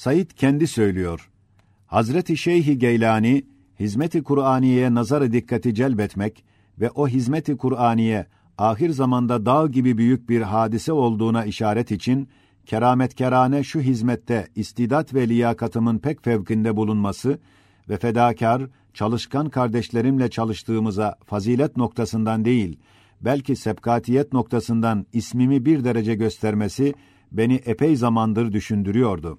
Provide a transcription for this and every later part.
Said kendi söylüyor. Hazreti Şeyhi Geylani, hizmeti Kur'aniye'ye nazarı dikkati celbetmek ve o hizmeti Kur'aniye ahir zamanda dağ gibi büyük bir hadise olduğuna işaret için kerametkerane şu hizmette istidat ve liyakatımın pek fevkinde bulunması ve fedakar, çalışkan kardeşlerimle çalıştığımıza fazilet noktasından değil, belki sebkatiyet noktasından ismimi bir derece göstermesi beni epey zamandır düşündürüyordu.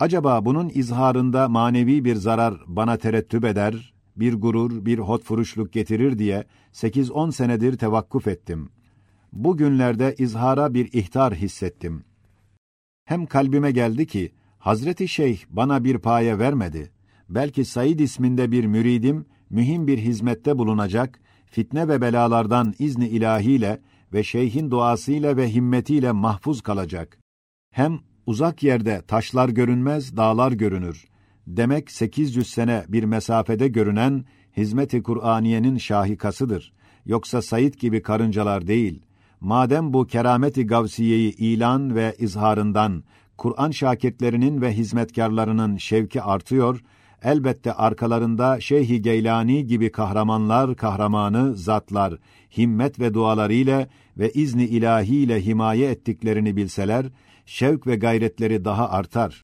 Acaba bunun izharında manevi bir zarar bana terettüp eder, bir gurur, bir hotfuruşluk getirir diye 8-10 senedir tevakkuf ettim. Bu günlerde izhara bir ihtar hissettim. Hem kalbime geldi ki, Hazreti Şeyh bana bir paye vermedi. Belki Said isminde bir müridim, mühim bir hizmette bulunacak, fitne ve belalardan izni ilahiyle ve şeyhin duasıyla ve himmetiyle mahfuz kalacak. Hem uzak yerde taşlar görünmez, dağlar görünür. Demek 800 sene bir mesafede görünen hizmet-i Kur'aniyenin şahikasıdır. Yoksa Said gibi karıncalar değil. Madem bu kerameti gavsiyeyi ilan ve izharından Kur'an şakirtlerinin ve hizmetkarlarının şevki artıyor, elbette arkalarında Şeyh-i Geylani gibi kahramanlar kahramanı zatlar, himmet ve dualarıyla ve izni ilahiyle himaye ettiklerini bilseler, şevk ve gayretleri daha artar.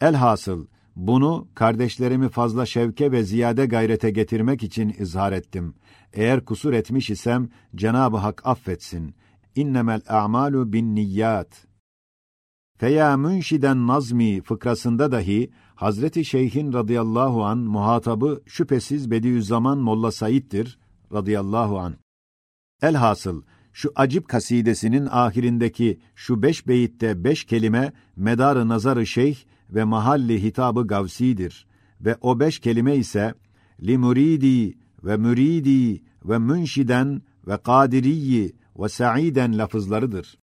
Elhasıl, bunu kardeşlerimi fazla şevke ve ziyade gayrete getirmek için izhar ettim. Eğer kusur etmiş isem Cenab-ı Hak affetsin. İnnemel a'malu bin niyyat. Feya münşiden nazmi fıkrasında dahi Hazreti Şeyh'in radıyallahu an muhatabı şüphesiz Bediüzzaman Molla Said'dir radıyallahu an. Elhasıl şu acip kasidesinin ahirindeki şu beş beyitte beş kelime medarı nazarı şeyh ve mahalli hitabı gavsidir ve o beş kelime ise li muridi ve müridi ve münşiden ve kadiriyi ve saiden lafızlarıdır.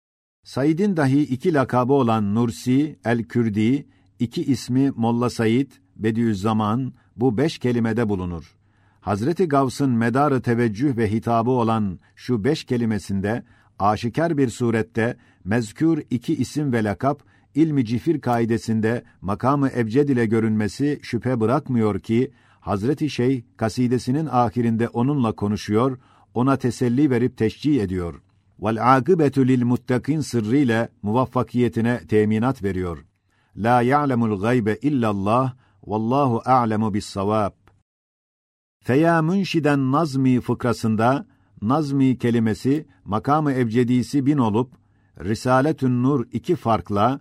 Said'in dahi iki lakabı olan Nursi, El-Kürdi, iki ismi Molla Said, Bediüzzaman bu beş kelimede bulunur. Hazreti Gavs'ın medarı teveccüh ve hitabı olan şu beş kelimesinde aşikar bir surette mezkür iki isim ve lakap ilmi cifir kaidesinde makamı ebced ile görünmesi şüphe bırakmıyor ki Hazreti Şeyh kasidesinin ahirinde onunla konuşuyor, ona teselli verip teşcih ediyor. Vel akibetu lil muttakin sırrıyla muvaffakiyetine teminat veriyor. La ya'lemul gaybe illallah vallahu a'lemu bis savab. Feya münşiden nazmi fıkrasında nazmi kelimesi makamı ebcedisi bin olup Risaletün Nur iki farkla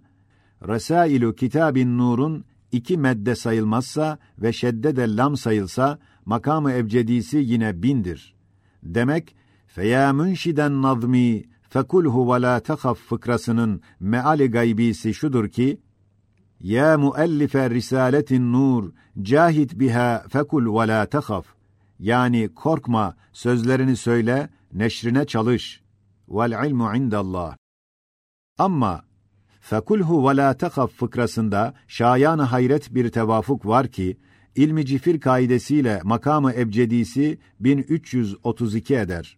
Resailu Kitabin Nur'un iki medde sayılmazsa ve şedde de lam sayılsa makamı ebcedisi yine bindir. Demek feya münşiden nazmi fekulhu ve la tehaf fıkrasının meali gaybisi şudur ki ya muellife risaletin nur cahit biha fekul ve la tehaf yani korkma sözlerini söyle neşrine çalış. Vel ilmu indallah. Ama fekulhu ve la tehaf fıkrasında şayan hayret bir tevafuk var ki ilmi cifir kaidesiyle makamı ebcedisi 1332 eder.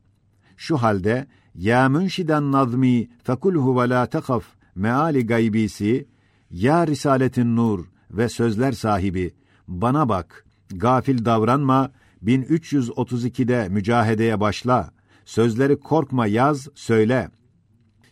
Şu halde ya münşiden nazmi fekulhu ve la tehaf meali gaybisi ya risaletin nur ve sözler sahibi bana bak gafil davranma 1332'de mücahedeye başla sözleri korkma yaz söyle.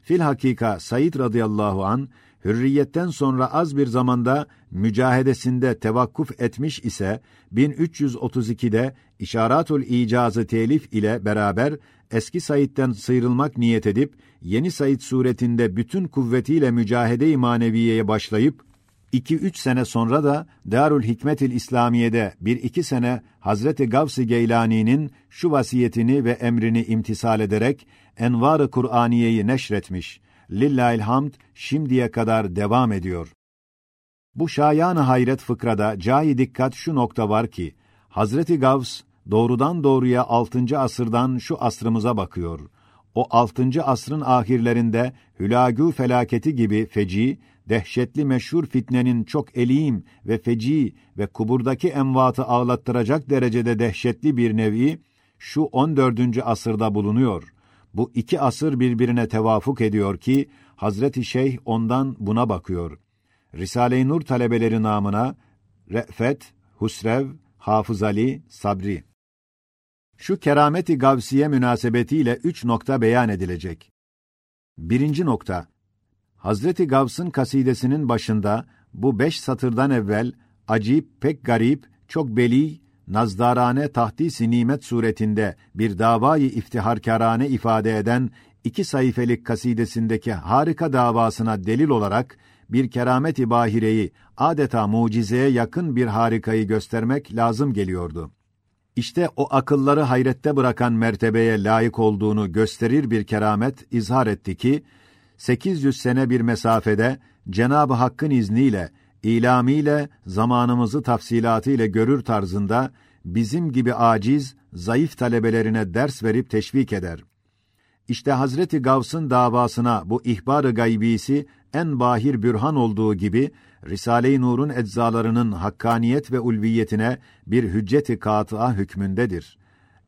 Fil hakika Said radıyallahu an hürriyetten sonra az bir zamanda mücahedesinde tevakkuf etmiş ise 1332'de İşaratul İcazı telif ile beraber eski Said'den sıyrılmak niyet edip yeni Said suretinde bütün kuvvetiyle mücahede-i maneviyeye başlayıp iki üç sene sonra da Darül Hikmetil İslamiye'de bir iki sene Hazreti Gavs-ı Geylani'nin şu vasiyetini ve emrini imtisal ederek Envar-ı Kur'aniyeyi neşretmiş. Lillahil hamd şimdiye kadar devam ediyor. Bu şayan hayret fıkrada cayi dikkat şu nokta var ki Hazreti Gavs doğrudan doğruya 6. asırdan şu asrımıza bakıyor. O 6. asrın ahirlerinde hülagü felaketi gibi feci, dehşetli meşhur fitnenin çok elim ve feci ve kuburdaki envatı ağlattıracak derecede dehşetli bir nevi şu 14. asırda bulunuyor. Bu iki asır birbirine tevafuk ediyor ki Hazreti Şeyh ondan buna bakıyor. Risale-i Nur talebeleri namına Re'fet, Husrev, Hafız Ali, Sabri. Şu kerameti gavsiye münasebetiyle üç nokta beyan edilecek. Birinci nokta, Hazreti Gavs'ın kasidesinin başında bu beş satırdan evvel acip, pek garip, çok beli, nazdarane tahdis nimet suretinde bir davayı iftiharkarane ifade eden iki sayfelik kasidesindeki harika davasına delil olarak bir keramet-i bahireyi adeta mucizeye yakın bir harikayı göstermek lazım geliyordu. İşte o akılları hayrette bırakan mertebeye layık olduğunu gösterir bir keramet izhar etti ki 800 sene bir mesafede Cenab-ı Hakk'ın izniyle, ilamiyle zamanımızı tafsilatıyla görür tarzında bizim gibi aciz, zayıf talebelerine ders verip teşvik eder. İşte Hazreti Gavs'ın davasına bu ihbar-ı gaybisi en bahir bürhan olduğu gibi Risale-i Nur'un eczalarının hakkaniyet ve ulviyetine bir hücceti katıa hükmündedir.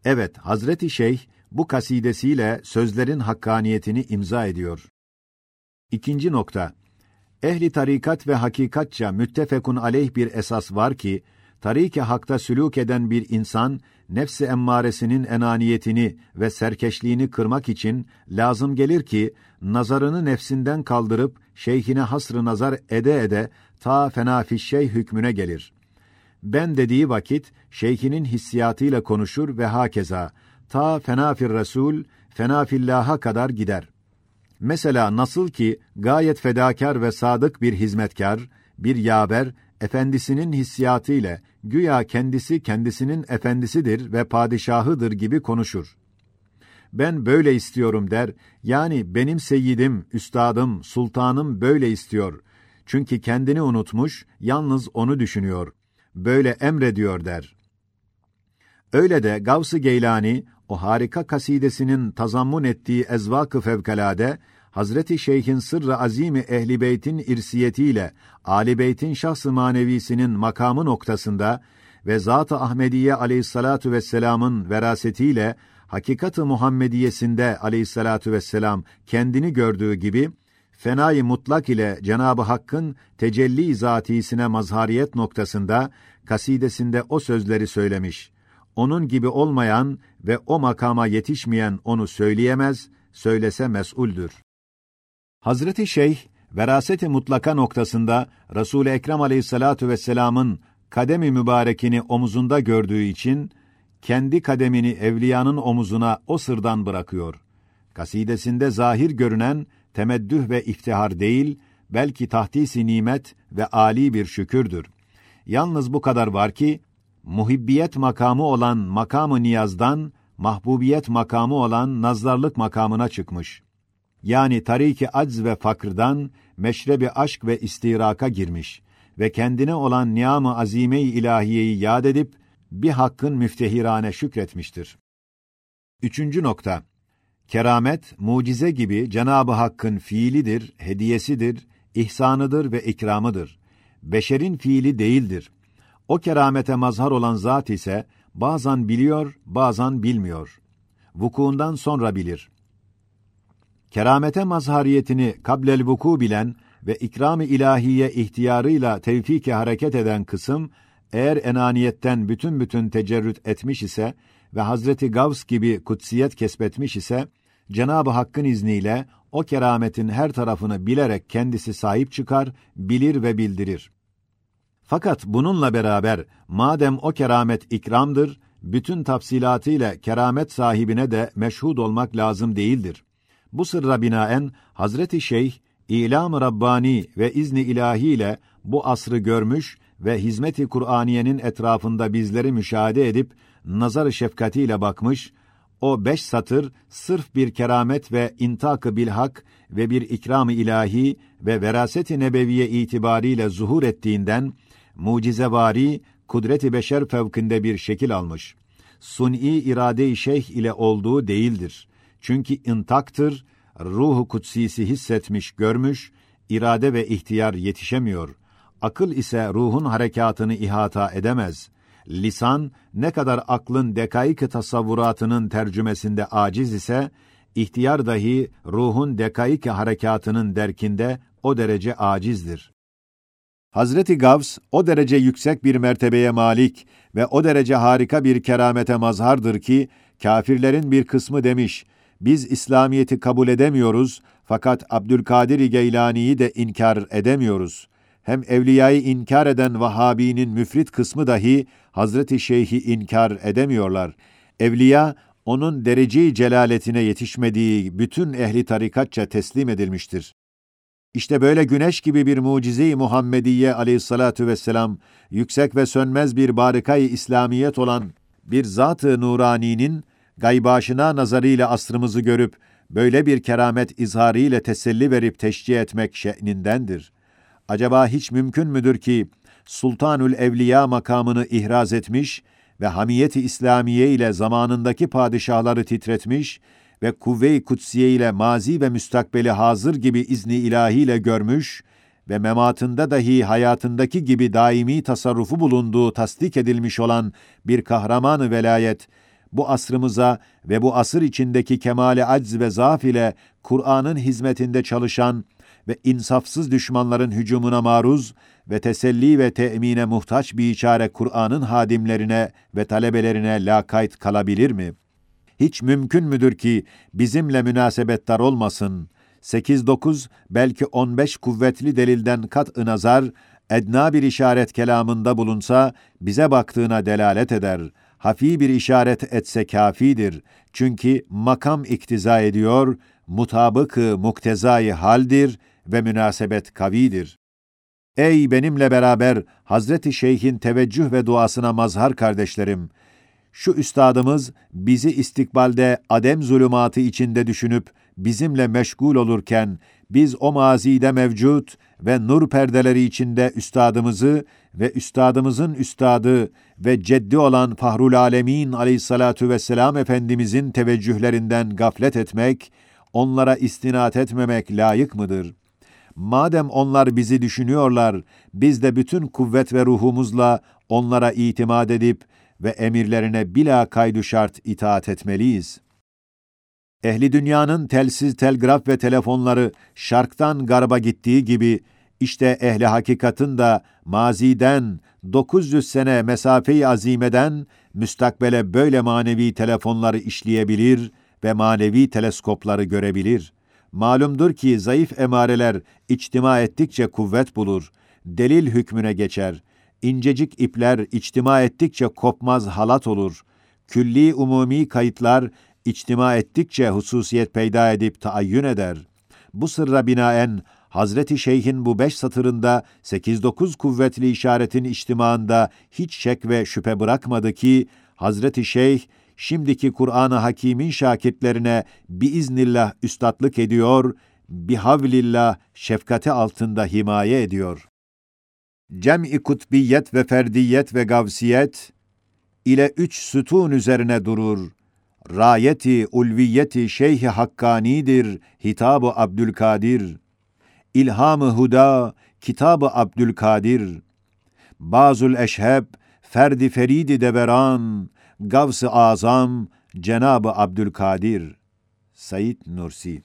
Evet, Hazreti Şeyh bu kasidesiyle sözlerin hakkaniyetini imza ediyor. İkinci nokta. Ehli tarikat ve hakikatça müttefekun aleyh bir esas var ki tarik-i hakta sülûk eden bir insan nefsi emmaresinin enaniyetini ve serkeşliğini kırmak için lazım gelir ki nazarını nefsinden kaldırıp şeyhine hasrı nazar ede ede ta fena fişşey hükmüne gelir. Ben dediği vakit şeyhinin hissiyatıyla konuşur ve hakeza ta fena fir resul fena fillaha kadar gider. Mesela nasıl ki gayet fedakar ve sadık bir hizmetkar, bir yaver efendisinin hissiyatı ile güya kendisi kendisinin efendisidir ve padişahıdır gibi konuşur. Ben böyle istiyorum der. Yani benim seyyidim, üstadım, sultanım böyle istiyor. Çünkü kendini unutmuş, yalnız onu düşünüyor. Böyle emrediyor der. Öyle de Gavs-ı Geylani o harika kasidesinin tazammun ettiği ezvak-ı fevkalade Hazreti Şeyh'in sırrı azimi ehli beytin irsiyetiyle Ali Beyt'in şahs-ı manevisinin makamı noktasında ve Zat-ı Ahmediye Aleyhissalatu vesselam'ın verasetiyle hakikat-ı Muhammediyesinde Aleyhissalatu vesselam kendini gördüğü gibi fenayı mutlak ile Cenabı Hakk'ın tecelli zatisine mazhariyet noktasında kasidesinde o sözleri söylemiş. Onun gibi olmayan ve o makama yetişmeyen onu söyleyemez, söylese mes'uldür. Hazreti Şeyh veraseti mutlaka noktasında Resul Ekrem Aleyhissalatu vesselam'ın kademi mübarekini omuzunda gördüğü için kendi kademini evliyanın omuzuna o sırdan bırakıyor. Kasidesinde zahir görünen temeddüh ve iftihar değil, belki tahtisi nimet ve ali bir şükürdür. Yalnız bu kadar var ki muhibbiyet makamı olan makamı niyazdan mahbubiyet makamı olan nazarlık makamına çıkmış yani tariki acz ve fakrdan meşrebi aşk ve istiraka girmiş ve kendine olan niam-ı azime-i ilahiyeyi yad edip bir hakkın müftehirane şükretmiştir. Üçüncü nokta. Keramet, mucize gibi Cenabı Hakk'ın fiilidir, hediyesidir, ihsanıdır ve ikramıdır. Beşerin fiili değildir. O keramete mazhar olan zat ise bazen biliyor, bazen bilmiyor. Vukuundan sonra bilir keramete mazhariyetini kablel vuku bilen ve ikram-ı ilahiye ihtiyarıyla tevfik hareket eden kısım eğer enaniyetten bütün bütün tecerrüt etmiş ise ve Hazreti Gavs gibi kutsiyet kesbetmiş ise Cenab-ı Hakk'ın izniyle o kerametin her tarafını bilerek kendisi sahip çıkar, bilir ve bildirir. Fakat bununla beraber madem o keramet ikramdır, bütün tafsilatıyla keramet sahibine de meşhud olmak lazım değildir. Bu sırra binaen Hazreti Şeyh İlam-ı Rabbani ve izni ilahi ile bu asrı görmüş ve hizmeti Kur'aniyenin etrafında bizleri müşahede edip nazar-ı şefkatiyle bakmış, o beş satır sırf bir keramet ve intak-ı bilhak ve bir ikram-ı ilahi ve veraset-i nebeviye itibariyle zuhur ettiğinden mucizevari, kudret-i beşer fevkinde bir şekil almış. Suni irade-i şeyh ile olduğu değildir. Çünkü intaktır, ruhu kutsisi hissetmiş, görmüş, irade ve ihtiyar yetişemiyor. Akıl ise ruhun harekatını ihata edemez. Lisan ne kadar aklın dekaik tasavvuratının tercümesinde aciz ise, ihtiyar dahi ruhun dekaik harekatının derkinde o derece acizdir. Hazreti Gavs o derece yüksek bir mertebeye malik ve o derece harika bir keramete mazhardır ki kafirlerin bir kısmı demiş: Biz İslamiyeti kabul edemiyoruz fakat Abdülkadir Geylani'yi de inkar edemiyoruz. Hem evliyayı inkar eden Vahabi'nin müfrit kısmı dahi Hazreti Şeyh'i inkar edemiyorlar. Evliya onun derece celaletine yetişmediği bütün ehli tarikatça teslim edilmiştir. İşte böyle güneş gibi bir mucize-i Muhammediye aleyhissalatu vesselam, yüksek ve sönmez bir barikayı İslamiyet olan bir zat-ı nuraninin gaybaşına nazarıyla asrımızı görüp, böyle bir keramet izharıyla teselli verip teşcih etmek şe'nindendir. Acaba hiç mümkün müdür ki, Sultanül Evliya makamını ihraz etmiş ve hamiyeti İslamiye ile zamanındaki padişahları titretmiş ve kuvve-i kutsiye ile mazi ve müstakbeli hazır gibi izni ilahiyle görmüş ve mematında dahi hayatındaki gibi daimi tasarrufu bulunduğu tasdik edilmiş olan bir kahramanı velayet, bu asrımıza ve bu asır içindeki kemale acz ve zaaf ile Kur'an'ın hizmetinde çalışan ve insafsız düşmanların hücumuna maruz ve teselli ve temine muhtaç bir içare Kur'an'ın hadimlerine ve talebelerine lakayt kalabilir mi? Hiç mümkün müdür ki bizimle münasebettar olmasın? 8-9 belki 15 kuvvetli delilden kat-ı nazar, edna bir işaret kelamında bulunsa bize baktığına delalet eder. Hafi bir işaret etse kafidir. Çünkü makam iktiza ediyor, mutabık-ı muktezai haldir ve münasebet kavidir. Ey benimle beraber Hazreti Şeyh'in teveccüh ve duasına mazhar kardeşlerim! Şu üstadımız bizi istikbalde adem zulümatı içinde düşünüp bizimle meşgul olurken biz o mazide mevcut ve nur perdeleri içinde üstadımızı ve üstadımızın üstadı ve ceddi olan Fahrul Alemin aleyhissalatu vesselam Efendimizin teveccühlerinden gaflet etmek, onlara istinat etmemek layık mıdır? Madem onlar bizi düşünüyorlar, biz de bütün kuvvet ve ruhumuzla onlara itimat edip ve emirlerine bila kaydu şart itaat etmeliyiz. Ehli dünyanın telsiz, telgraf ve telefonları şarktan garba gittiği gibi, işte ehli hakikatın da maziden 900 sene mesafeyi azimeden müstakbele böyle manevi telefonları işleyebilir ve manevi teleskopları görebilir. Malumdur ki zayıf emareler içtima ettikçe kuvvet bulur, delil hükmüne geçer. İncecik ipler içtima ettikçe kopmaz halat olur. Külli umumi kayıtlar içtima ettikçe hususiyet peyda edip taayyün eder. Bu sırra binaen Hazreti Şeyh'in bu beş satırında 8-9 kuvvetli işaretin içtimaında hiç şek ve şüphe bırakmadı ki, Hazreti Şeyh, şimdiki Kur'an-ı Hakîm'in şakirtlerine biiznillah üstatlık ediyor, bihavlillah şefkati altında himaye ediyor. Cem-i kutbiyet ve ferdiyet ve gavsiyet ile üç sütun üzerine durur. Rayeti ulviyeti şeyh hakkanidir hitabı Abdülkadir. İlhamı huda kitabı Abdülkadir. Bazul eşheb ferdi feridi deveran Gavs-ı Azam Cenab-ı Abdülkadir Said Nursi